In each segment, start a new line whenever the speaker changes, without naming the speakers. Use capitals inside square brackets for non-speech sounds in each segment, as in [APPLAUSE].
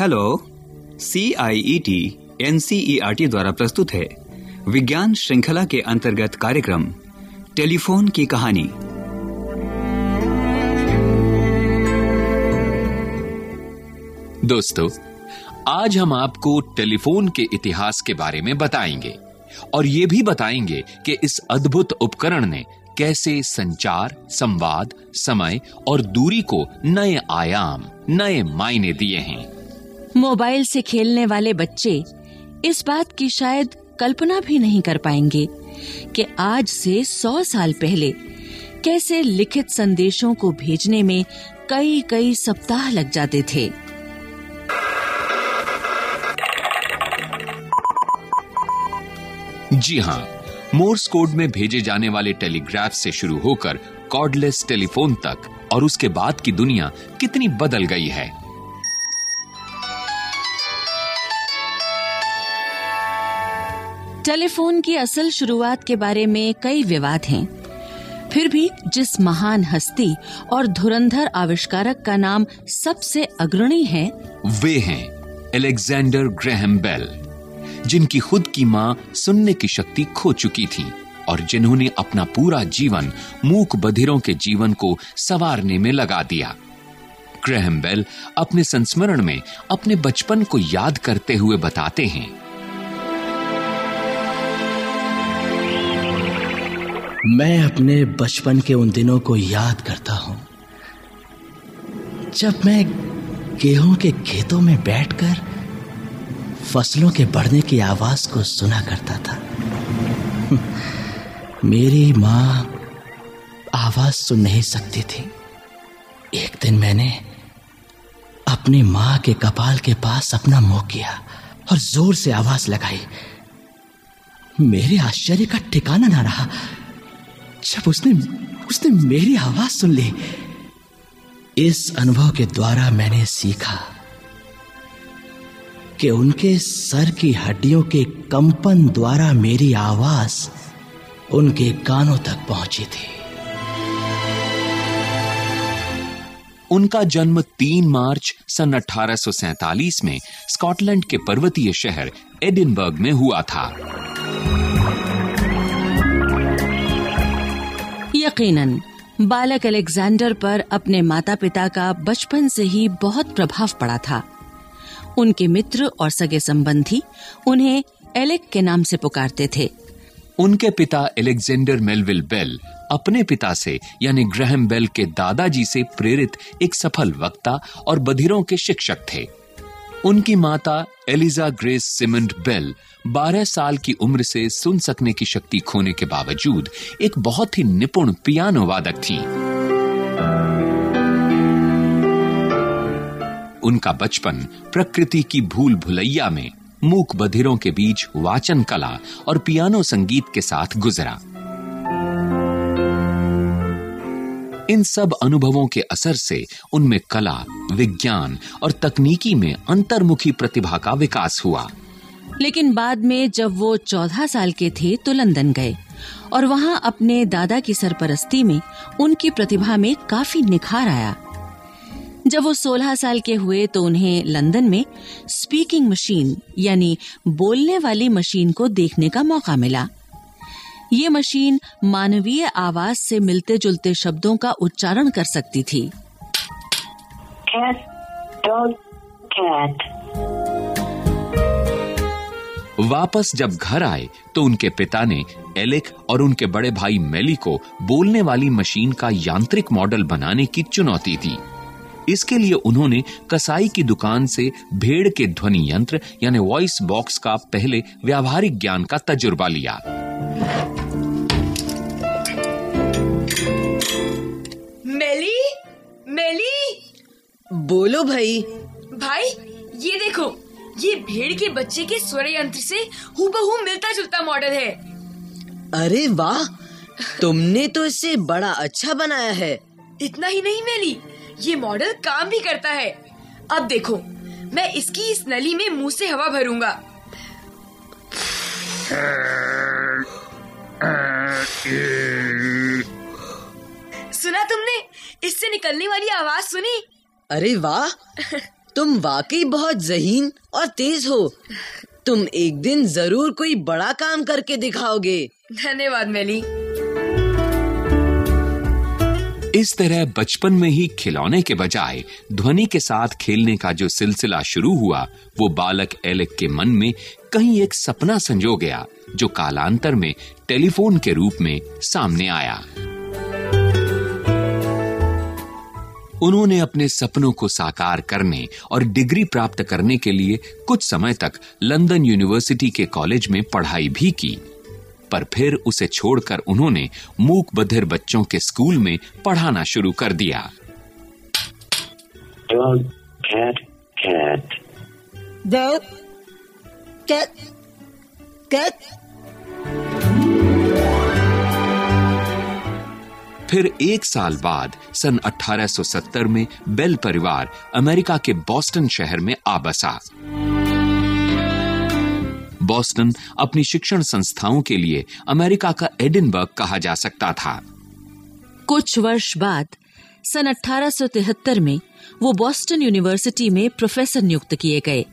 Hello C I E T N C E R T द्वारा प्रस्तुत है विज्ञान श्रृंखला के अंतर्गत कार्यक्रम, टेलीफोन की कहानी।
दोस्तों, आज हम आपको टेलीफोन के इतिहास के बारे में बताएँगे और ये भी बताएँगे कि इस अद्भुत उपकरण ने कैसे संचार, संवाद, समय और दूरी को नए आयाम, नए मायने दिए हैं।
मोबाइल से खेलने वाले बच्चे इस बात की शायद कल्पना भी नहीं कर पाएँगे कि आज से सौ साल पहले कैसे लिखित संदेशों को भेजने में कई कई सप्ताह लग जाते थे।
जी हाँ मोर्स कोड में भेजे जाने वाले टेलीग्राफ से शुरू होकर कॉर्डलेस टेलीफोन तक और उसके बाद की दुनिया कितनी बदल गई है।
टेलीफोन की असल शुरुआत के बारे में कई विवाद हैं। फिर भी जिस महान हस्ती और धुरंधर आविष्कारक का नाम सबसे अग्रणी है,
वे हैं एलेक्जेंडर ग्रेहम बेल, जिनकी खुद की माँ सुनने की शक्ति खो चुकी थी और जिन्होंने अपना पूरा जीवन मूक बधिरों के जीवन को सवारने में लगा दिया। ग्रहम बेल अपने संस्मरण में अपने बचपन को याद करते हुए बताते हैं
मैं अपने बचपन के उन दिनों को याद करता हूँ। जब मैं गेहूँ के खेतों में बैठकर फ़सलों के बढ़ने की आवाज़ को सुना करता था। [LAUGHS] मेरी माँ आवाज़ सुन नहीं सकती थी। एक दिन मैंने अपनी माँ के कपाल के पास अपना मुँह किया और ज़ोर से आवाज़ लगाई। मेरे आश्चर्य का ठिकाना ना रहा। जब उसने उसने मेरी आवाज़ सुन ली, इस अनुभव के द्वारा मैंने सीखा कि उनके सर की हड्डियों के कंपन द्वारा मेरी आवाज़ उनके कानों तक पहुँची थी।
उनका जन्म 3 मार्च सन 1847 में स्कॉटलैंड के पर्वतीय शहर एडिनबर्ग में हुआ था।
यकीनन, बालक अलेक्जेंडर पर अपने माता पिता का बचपन से ही बहुत प्रभाव पड़ा था। उनके मित्र और सगे संबंधी उन्हें एलेक के नाम से पुकारते थे।
उनके पिता एलेक्जेंडर मेलविल बेल अपने पिता से, यानी ग्रहम बेल के दादाजी से प्रेरित एक सफल वक्ता और बधिरों के शिक्षक थे। उनकी माता एलिजा ग्रेस सिमंड बेल 12 साल की उम्र से सुन सकने की शक्ति खोने के बावजूद एक बहुत ही निपुण पियानो वादक थी। उनका बचपन प्रकृति की भूल भुलैया में मूक बधिरों के बीच वाचन कला और पियानो संगीत के साथ गुजरा। इन सब अनुभवों के असर से उनमें कला, विज्ञान और तकनीकी में अंतर्मुखी प्रतिभा का विकास हुआ।
लेकिन बाद में जब वो चौदह साल के थे तो लंदन गए और वहाँ अपने दादा की सरपरस्ती में उनकी प्रतिभा में काफ़ी निखार आया। जब वो 16 साल के हुए तो उन्हें लंदन में स्पीकिंग मशीन यानी बोलने वाली मशीन को देखने का मौका मिला। ये मशीन मानवीय आवाज़ से मिलते जुलते शब्दों का उच्चारण कर सकती थी।
Cat, dog, cat.
वापस जब घर आए तो उनके पिता ने एलेक और उनके बड़े भाई मेली को बोलने वाली मशीन का यांत्रिक मॉडल बनाने की चुनौती दी। इसके लिए उन्होंने कसाई की दुकान से भेड़ के ध्वनि यंत्र यानी वॉइस बॉक्स का पहले व्यावहारिक ज्ञान का तजुर्बा लिया।
मेली? मेली?
बोलो भाई।
भाई ये देखो ये भेड़ के बच्चे के स्वर यंत्र से हूबहू मिलता जुलता मॉडल है।
अरे वाह तुमने तो इसे बड़ा अच्छा बनाया है।
इतना ही नहीं मेली ये मॉडल काम भी करता है। अब देखो मैं इसकी इस नली में मुँह से हवा भरूँगा। [LAUGHS] सुना तुमने? इससे निकलने वाली आवाज़ सुनी।
अरे वाह तुम वाकई बहुत जहीन और तेज हो। तुम एक दिन ज़रूर कोई बड़ा काम करके दिखाओगे।
धन्यवाद मेली।
इस तरह बचपन में ही खिलौने के बजाय ध्वनि के साथ खेलने का जो सिलसिला शुरू हुआ वो बालक एलेक के मन में कहीं एक सपना संजो गया जो कालांतर में टेलीफोन के रूप में सामने आया। उन्होंने अपने सपनों को साकार करने और डिग्री प्राप्त करने के लिए कुछ समय तक लंदन यूनिवर्सिटी के कॉलेज में पढ़ाई भी की पर फिर उसे छोड़कर उन्होंने मूक बधिर बच्चों के स्कूल में पढ़ाना शुरू कर दिया
Dog, cat, cat.
Dog, cat, cat.
फिर एक साल बाद, सन 1870 में बेल परिवार अमेरिका के बॉस्टन शहर में आ बसा। बॉस्टन अपनी शिक्षण संस्थाओं के लिए अमेरिका का एडिनबर्ग कहा जा सकता था।
कुछ वर्ष बाद, सन 1873 में वो बॉस्टन यूनिवर्सिटी में प्रोफेसर नियुक्त किए गए,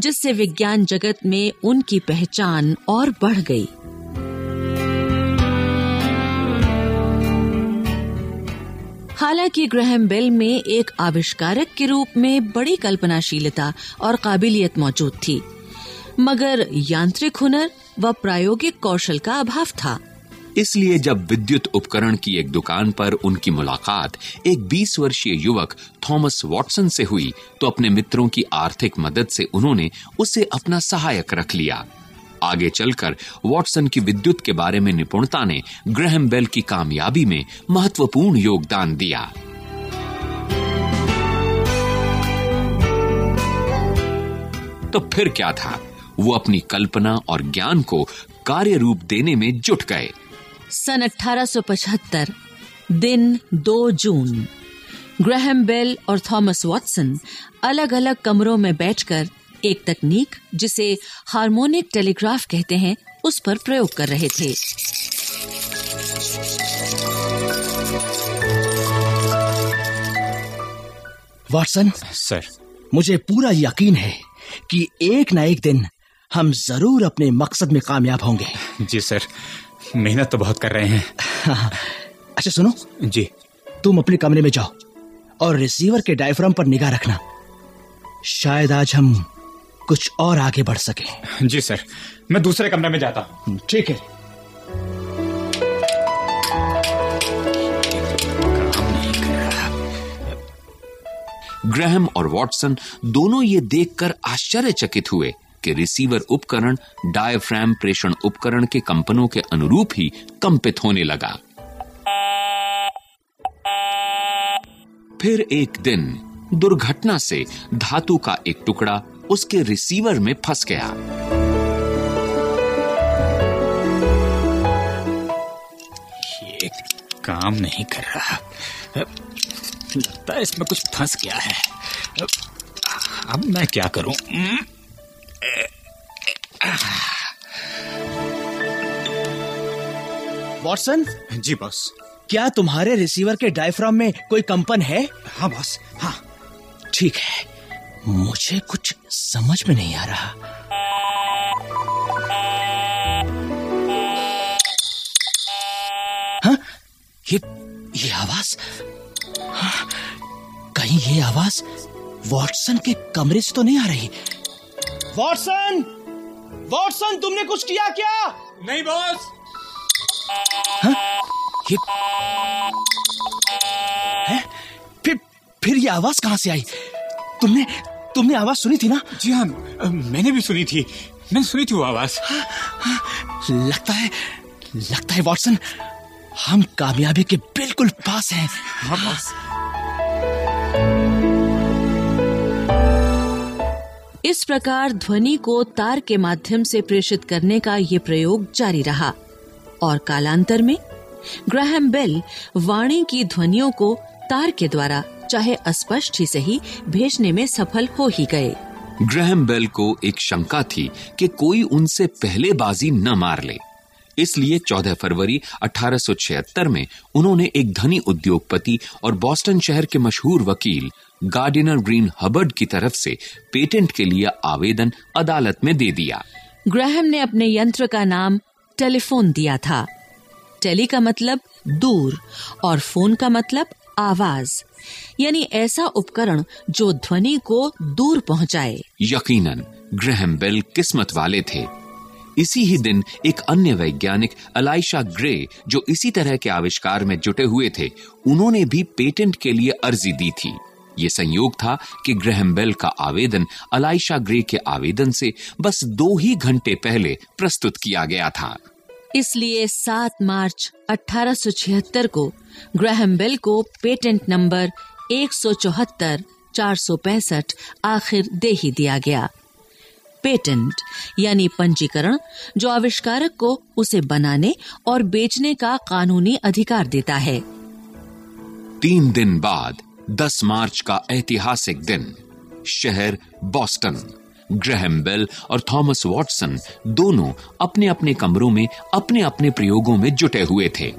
जिससे विज्ञान जगत में उनकी पहचान और बढ़ गई। हालाँकि ग्रहम बेल में एक आविष्कारक के रूप में बड़ी कल्पनाशीलता और काबिलियत मौजूद थी, मगर यांत्रिक हुनर व प्रायोगिक कौशल का अभाव था।
इसलिए जब विद्युत उपकरण की एक दुकान पर उनकी मुलाकात एक 20 वर्षीय युवक थॉमस वॉटसन से हुई तो अपने मित्रों की आर्थिक मदद से उन्होंने उसे अपना सहायक रख लिया। आगे चलकर वॉटसन की विद्युत के बारे में निपुणता ने ग्रहम बेल की कामयाबी में महत्वपूर्ण योगदान दिया। तो फिर क्या था? वो अपनी कल्पना और ज्ञान को कार्य रूप देने में जुट गए।
सन 1875 दिन 2 जून, ग्रहम बेल और थॉमस वॉटसन अलग अलग कमरों में बैठकर एक तकनीक जिसे हार्मोनिक टेलीग्राफ कहते हैं उस पर प्रयोग कर रहे थे।
Watson
sir.
मुझे पूरा यकीन है कि एक ना एक दिन हम ज़रूर अपने मकसद में कामयाब होंगे।
जी सर। मेहनत तो बहुत कर रहे हैं।
अच्छा सुनो।
जी।
तुम अपने कमरे में जाओ और रिसीवर के डायफ्राम पर निगाह रखना। शायद आज हम कुछ और आगे बढ़ सके।
जी सर। मैं दूसरे कमरे में जाता हूँ।
ठीक है।
ग्रहम और वॉटसन दोनों ये देखकर आश्चर्यचकित हुए कि रिसीवर उपकरण डायफ्राम प्रेषण उपकरण के कंपनों के अनुरूप ही कंपित होने लगा। फिर एक दिन दुर्घटना से धातु का एक टुकड़ा उसके रिसीवर में फंस गया।
ये काम नहीं कर रहा। लगता है इसमें कुछ फंस गया है। अब मैं क्या करूँ?
वॉटसन?
जी बॉस।
क्या तुम्हारे रिसीवर के डायफ्राम में कोई कंपन है?
हाँ बॉस। हाँ।
ठीक है। मुझे कुछ समझ में नहीं आ रहा। हाँ? ये ये आवाज़? हाँ, कहीं ये आवाज़ वॉटसन के कमरे से तो नहीं आ रही? वॉटसन! वॉटसन तुमने कुछ किया क्या?
नहीं बॉस।
ये है? फिर फिर ये आवाज़ कहाँ से आई? तुमने तुमने आवाज़ सुनी थी ना?
जी हाँ मैंने भी सुनी थी। मैंने सुनी थी वो आवाज़।
लगता है लगता है वॉटसन हम कामयाबी के बिल्कुल पास हैं।
हाँ बॉस
इस प्रकार ध्वनि को तार के माध्यम से प्रेषित करने का ये प्रयोग जारी रहा। और कालांतर में ग्राहम बेल वाणी की ध्वनियों को तार के द्वारा चाहे अस्पष्ट ही सही भेजने में सफल हो ही गए।
ग्रहम बेल को एक शंका थी कि कोई उनसे पहले बाजी न मार ले। इसलिए 14 फरवरी 1876 में उन्होंने एक धनी उद्योगपति और बॉस्टन शहर के मशहूर वकील गार्डिनर ग्रीन हबर्ड की तरफ़ से पेटेंट के लिए आवेदन अदालत में दे दिया।
ग्रहम ने अपने यंत्र का नाम टेलीफोन दिया था। टेली का मतलब दूर और फ़ोन का मतलब आवाज़। यानी ऐसा उपकरण जो ध्वनि को दूर पहुँचाए।
यकीनन, ग्रहम बेल किस्मत वाले थे। इसी ही दिन एक अन्य वैज्ञानिक, अलाइशा ग्रे, जो इसी तरह के आविष्कार में जुटे हुए थे, उन्होंने भी पेटेंट के लिए अर्जी दी थी। ये संयोग था कि ग्रहम बेल का आवेदन अलाइशा ग्रे के आवेदन से बस दो ही घंटे पहले प्रस्तुत किया गया था।
इसलिए 7 मार्च 1876 को ग्रहम बेल को पेटेंट नंबर एक सौ चौहत्तर, चार सौ पैंसठ, आखिर दे ही दिया गया। पेटेंट, यानी पंजीकरण, जो आविष्कारक को उसे बनाने और बेचने का कानूनी अधिकार देता है।
तीन दिन बाद 10 मार्च का ऐतिहासिक दिन, शहर बॉस्टन। ग्रहम बेल और थॉमस वॉटसन दोनों अपने अपने कमरों में अपने अपने प्रयोगों में जुटे हुए थे।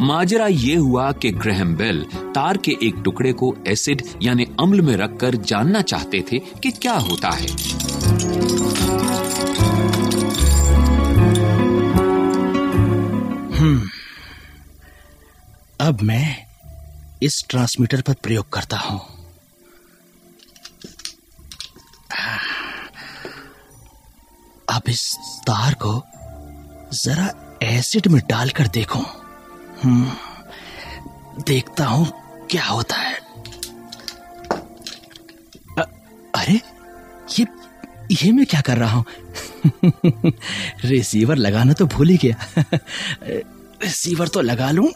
माजरा ये हुआ कि ग्रहम बेल तार के एक टुकड़े को एसिड यानी अम्ल में रखकर जानना चाहते थे कि क्या होता है।
अब मैं इस ट्रांसमीटर पर प्रयोग करता हूँ। अब इस तार को जरा एसिड में डालकर देखूँ। हम्म देखता हूँ क्या होता है। अ, अरे ये ये मैं क्या कर रहा हूँ? [LAUGHS] रिसीवर लगाना तो भूल ही गया। [LAUGHS] रिसीवर तो लगा लूँ।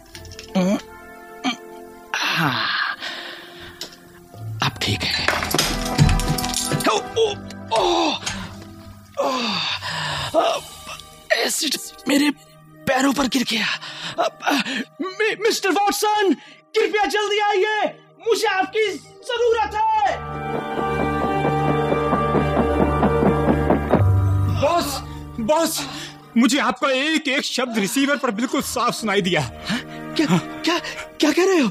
पैरों पर गिर गया। मिस्टर वॉटसन कृपया जल्दी आइए। मुझे आपकी ज़रूरत है।
बॉस बॉस मुझे आपका एक एक शब्द रिसीवर पर बिल्कुल साफ़ सुनाई दिया।
क्या क्या क्या कह रहे हो?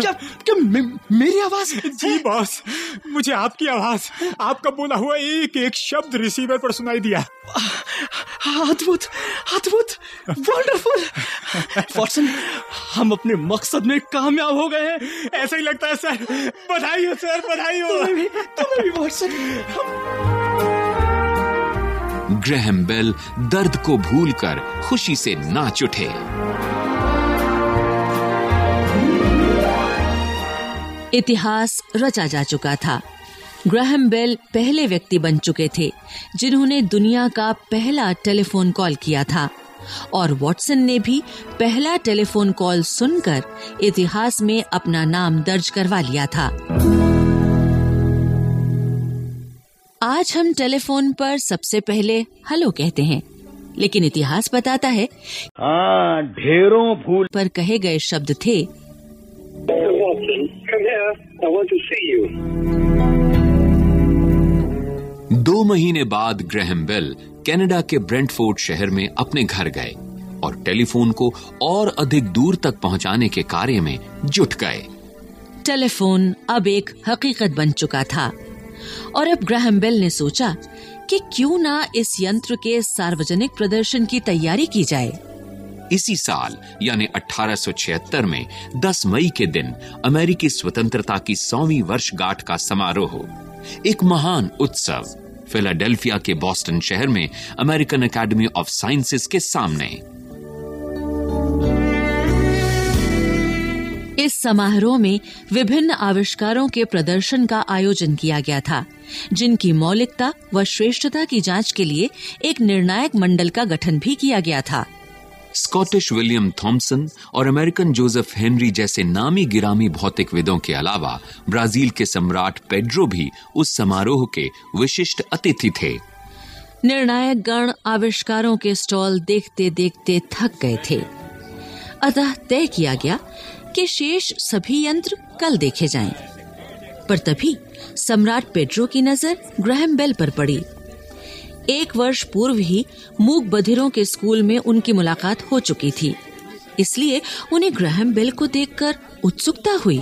क्या क्या मे, मेरी आवाज़?
जी बॉस। मुझे आपकी आवाज़ आपका बोला हुआ एक एक शब्द रिसीवर पर सुनाई दिया।
अद्भुत अद्भुत वंडरफुल वॉटसन हम अपने मकसद में कामयाब हो गए हैं।
ऐसा ही लगता है सर। बधाई हो सर बधाई हो
तुम्हें भी तुम्हें भी वॉटसन
ग्रहम बेल दर्द को भूलकर खुशी से नाच उठे।
इतिहास रचा जा चुका था। ग्राहम बेल पहले व्यक्ति बन चुके थे जिन्होंने दुनिया का पहला टेलीफोन कॉल किया था। और वॉटसन ने भी पहला टेलीफोन कॉल सुनकर इतिहास में अपना नाम दर्ज करवा लिया था। आज हम टेलीफोन पर सबसे पहले हेलो कहते हैं लेकिन इतिहास बताता है
हाँ ढेरों भूल
पर कहे गए शब्द थे
you.
दो महीने बाद ग्रहम बेल कनाडा के ब्रेंटफोर्ड शहर में अपने घर गए और टेलीफोन को और अधिक दूर तक पहुँचाने के कार्य में जुट गए।
टेलीफोन अब एक हकीकत बन चुका था। और अब ग्राहम बेल ने सोचा कि क्यों ना इस यंत्र के सार्वजनिक प्रदर्शन की तैयारी की जाए।
इसी साल, यानी 1876 में 10 मई के दिन, अमेरिकी स्वतंत्रता की सौवीं वर्षगांठ का समारोह। एक महान उत्सव, फिलाडेल्फिया के बॉस्टन शहर में, अमेरिकन एकेडमी ऑफ़ साइंसेस के सामने।
इस समारोह में विभिन्न आविष्कारों के प्रदर्शन का आयोजन किया गया था, जिनकी मौलिकता व श्रेष्ठता की जाँच के लिए एक निर्णायक मंडल का गठन भी किया गया था।
स्कॉटिश विलियम थॉमसन और अमेरिकन जोसेफ हेनरी जैसे नामी गिरामी भौतिकविदों के अलावा ब्राज़ील के सम्राट पेड्रो भी उस समारोह के विशिष्ट अतिथि थे।
निर्णायक गण आविष्कारों के स्टॉल देखते देखते थक गए थे। अतः तय किया गया कि शेष सभी यंत्र कल देखे जाएँ। पर तभी सम्राट पेड्रो की नज़र ग्रहम बेल पर पड़ी। एक वर्ष पूर्व ही मूक बधिरों के स्कूल में उनकी मुलाकात हो चुकी थी। इसलिए उन्हें ग्रहम बेल को देखकर उत्सुकता हुई।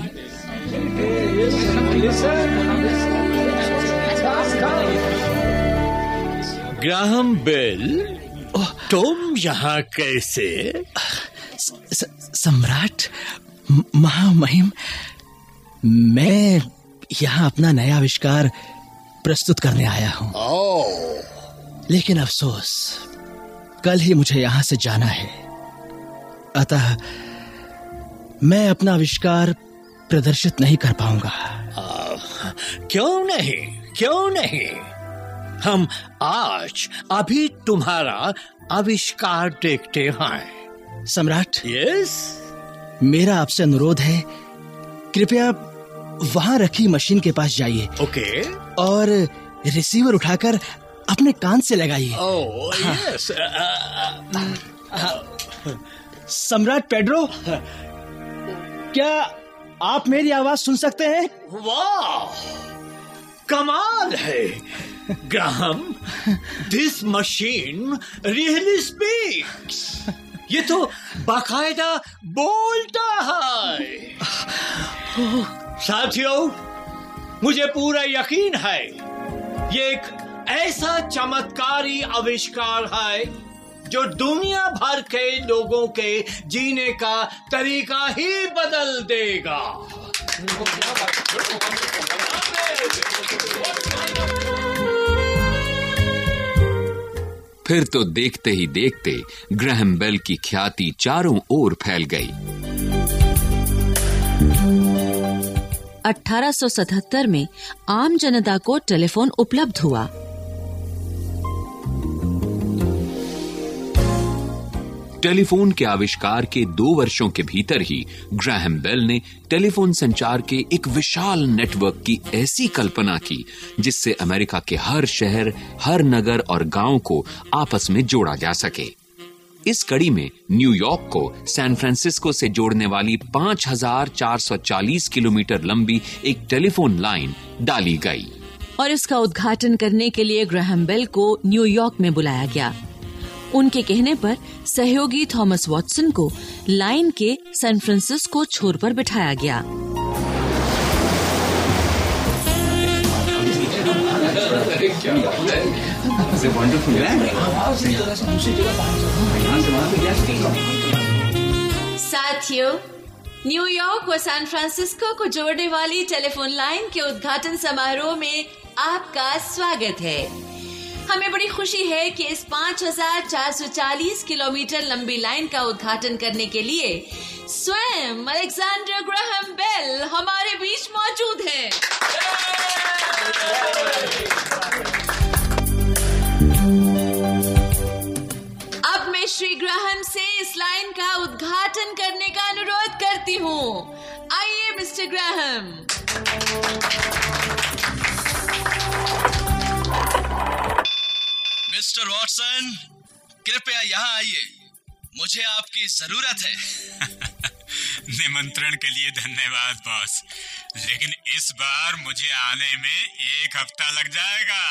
ग्राहम बेल तुम यहाँ कैसे?
सम्राट महामहिम मैं यहाँ अपना नया आविष्कार प्रस्तुत करने आया हूँ। लेकिन अफसोस कल ही मुझे यहाँ से जाना है। अतः मैं अपना आविष्कार प्रदर्शित नहीं कर पाऊँगा।
क्यों नहीं? क्यों नहीं? हम आज अभी तुम्हारा आविष्कार देखते हैं।
सम्राट?
यस
मेरा आपसे अनुरोध है कृपया वहाँ रखी मशीन के पास जाइए।
Okay okay.
और रिसीवर उठाकर अपने कान से लगाइए।
ओ यस
सम्राट पेड्रो क्या आप मेरी आवाज़ सुन सकते हैं?
वाह कमाल है। Graham this machine really speaks ये तो बाकायदा बोलता है। साथियों मुझे पूरा यकीन है ये एक ऐसा चमत्कारी आविष्कार है जो दुनिया भर के लोगों के जीने का तरीका ही बदल देगा।
फिर तो देखते ही देखते ग्रहम बेल की ख्याति चारों ओर फैल गई।
1877 में आम जनता को टेलीफोन उपलब्ध हुआ।
टेलीफोन के आविष्कार के दो वर्षों के भीतर ही ग्राहम बेल ने टेलीफोन संचार के एक विशाल नेटवर्क की ऐसी कल्पना की जिससे अमेरिका के हर शहर हर नगर और गाँव को आपस में जोड़ा जा सके। इस कड़ी में न्यूयॉर्क को सैन फ्रांसिस्को से जोड़ने वाली 5,440 किलोमीटर लंबी एक टेलीफोन लाइन डाली गई।
और इसका उद्घाटन करने के लिए ग्राहम बेल को न्यूयॉर्क में बुलाया गया। उनके कहने पर सहयोगी थॉमस वॉटसन को लाइन के सैन फ्रांसिस्को छोर पर बिठाया गया। साथियों न्यूयॉर्क व सैन फ्रांसिस्को को जोड़ने वाली टेलीफोन लाइन के उद्घाटन समारोह में आपका स्वागत है। हमें बड़ी खुशी है कि इस 5,440 किलोमीटर लंबी लाइन का उद्घाटन करने के लिए स्वयं अलेक्जेंडर ग्राहम बेल हमारे बीच मौजूद हैं। अब मैं श्री ग्राहम से इस लाइन का उद्घाटन करने का अनुरोध करती हूँ आइए मिस्टर ग्राहम
मिस्टर वॉटसन कृपया यहाँ आइए। मुझे आपकी ज़रूरत है। [LAUGHS]
निमंत्रण के लिए धन्यवाद बॉस। लेकिन इस बार मुझे आने में एक हफ़्ता लग जाएगा।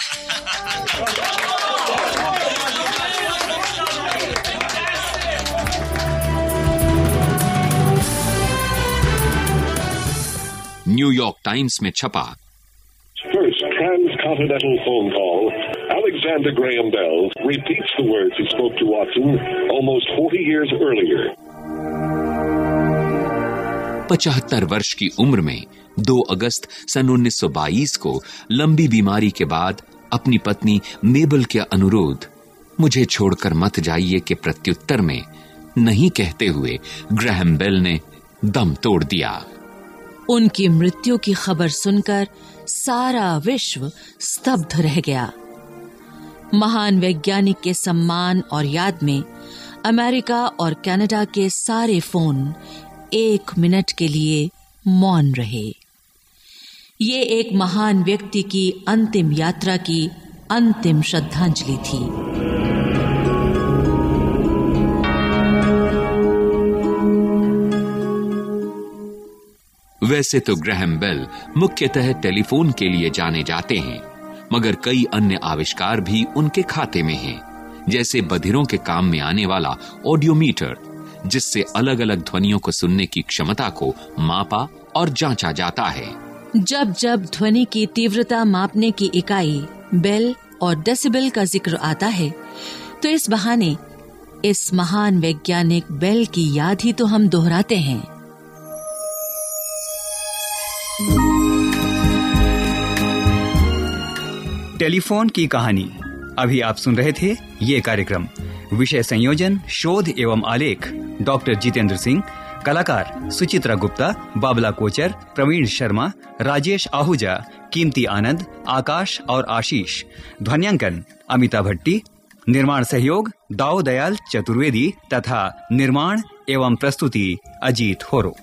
न्यूयॉर्क टाइम्स में छपा।
First transcontinental phone. Alexander Graham Bell repeats the words he spoke to Watson almost 40 years earlier.
पचहत्तर वर्ष की उम्र में 2 अगस्त सन 1922 को लंबी बीमारी के बाद अपनी पत्नी मेबल के अनुरोध मुझे छोड़कर मत जाइए के प्रत्युत्तर में नहीं कहते हुए ग्रहम बेल ने दम तोड़ दिया
उनकी मृत्यु की खबर सुनकर सारा विश्व स्तब्ध रह गया महान वैज्ञानिक के सम्मान और याद में अमेरिका और कनाडा के सारे फ़ोन एक मिनट के लिए मौन रहे। ये एक महान व्यक्ति की अंतिम यात्रा की अंतिम श्रद्धांजलि थी।
वैसे तो ग्रहम बेल मुख्यतः टेलीफोन के लिए जाने जाते हैं। मगर कई अन्य आविष्कार भी उनके खाते में हैं, जैसे बधिरों के काम में आने वाला ऑडियोमीटर, जिससे अलग अलग ध्वनियों को सुनने की क्षमता को मापा और जांचा जाता है।
जब जब ध्वनि की तीव्रता मापने की इकाई, बेल और डेसिबल का ज़िक्र आता है तो इस बहाने, इस महान वैज्ञानिक बेल की याद ही तो हम दोहराते हैं।
टेलीफोन की कहानी। अभी आप सुन रहे थे ये कार्यक्रम। विषय संयोजन, शोध एवं आलेख, डॉक्टर जितेंद्र सिंह, कलाकार सुचित्रा गुप्ता, बाबला कोचर, प्रवीण शर्मा, राजेश आहूजा, कीमती आनंद, आकाश और आशीष, ध्वनियांकन अमिता भट्टी, निर्माण सहयोग दाऊ दयाल चतुर्वेदी तथा निर्माण एवं प्रस्तुति अजीत होरो।